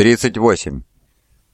38.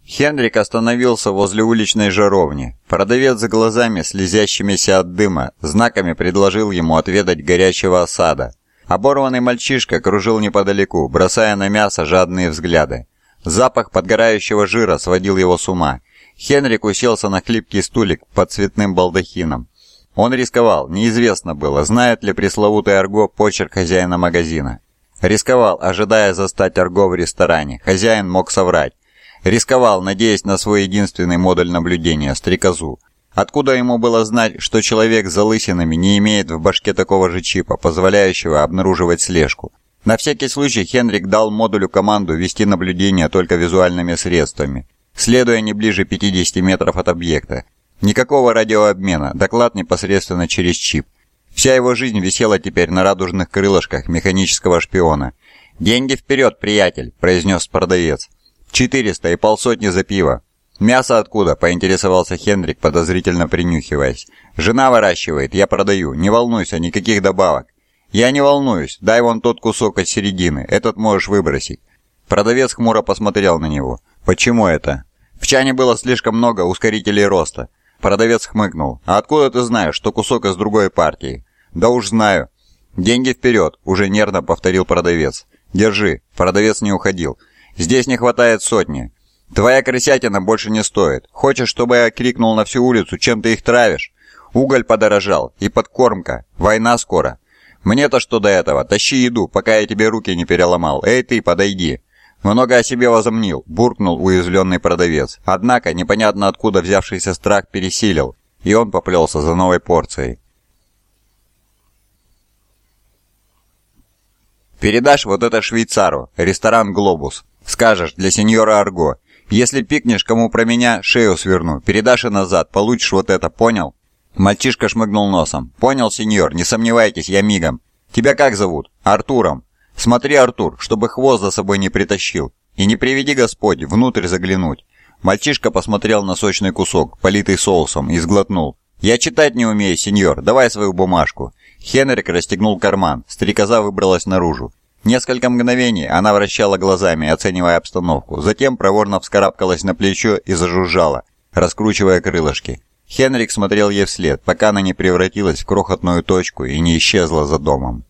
Хенрик остановился возле уличной жаровни. Продавец за глазами, слезящимися от дыма, знаками предложил ему отведать горячего осада. Оборванный мальчишка кружил неподалеку, бросая на мясо жадные взгляды. Запах подгорающего жира сводил его с ума. Хенрик уселся на хлипкий стулик под цветным балдахином. Он рисковал, неизвестно было, знает ли пресловутый Арго почерк хозяина магазина. Рисковал, ожидая застать Арго в ресторане. Хозяин мог соврать. Рисковал, надеясь на свой единственный модуль наблюдения – стрекозу. Откуда ему было знать, что человек с залысинами не имеет в башке такого же чипа, позволяющего обнаруживать слежку? На всякий случай Хенрик дал модулю команду вести наблюдение только визуальными средствами, следуя не ближе 50 метров от объекта. Никакого радиообмена, доклад непосредственно через чип. Вся его жизнь висела теперь на радужных крылышках механического шпиона. «Деньги вперед, приятель!» – произнес продавец. «Четыреста и полсотни за пиво». «Мясо откуда?» – поинтересовался Хендрик, подозрительно принюхиваясь. «Жена выращивает, я продаю. Не волнуйся, никаких добавок». «Я не волнуюсь. Дай вон тот кусок от середины. Этот можешь выбросить». Продавец хмуро посмотрел на него. «Почему это?» «В чане было слишком много ускорителей роста». Продавец хмыкнул. «А откуда ты знаешь, что кусок из другой партии?» «Да уж знаю». «Деньги вперед», — уже нервно повторил продавец. «Держи». Продавец не уходил. «Здесь не хватает сотни. Твоя крысятина больше не стоит. Хочешь, чтобы я крикнул на всю улицу, чем ты их травишь? Уголь подорожал. И подкормка. Война скоро. Мне-то что до этого? Тащи еду, пока я тебе руки не переломал. Эй ты, подойди». «Много о себе возомнил», — буркнул уязвленный продавец. Однако, непонятно откуда взявшийся страх пересилил, и он поплелся за новой порцией. Передашь вот это швейцару, ресторан «Глобус». Скажешь, для сеньора Арго. Если пикнешь кому про меня, шею сверну. Передашь и назад, получишь вот это, понял?» Мальчишка шмыгнул носом. «Понял, сеньор, не сомневайтесь, я мигом. Тебя как зовут?» «Артуром». «Смотри, Артур, чтобы хвост за собой не притащил. И не приведи Господь внутрь заглянуть». Мальчишка посмотрел на сочный кусок, политый соусом, и сглотнул. «Я читать не умею, сеньор. Давай свою бумажку». Хенрик расстегнул карман. Стрекоза выбралась наружу. Несколько мгновений она вращала глазами, оценивая обстановку. Затем проворно вскарабкалась на плечо и зажужжала, раскручивая крылышки. Хенрик смотрел ей вслед, пока она не превратилась в крохотную точку и не исчезла за домом.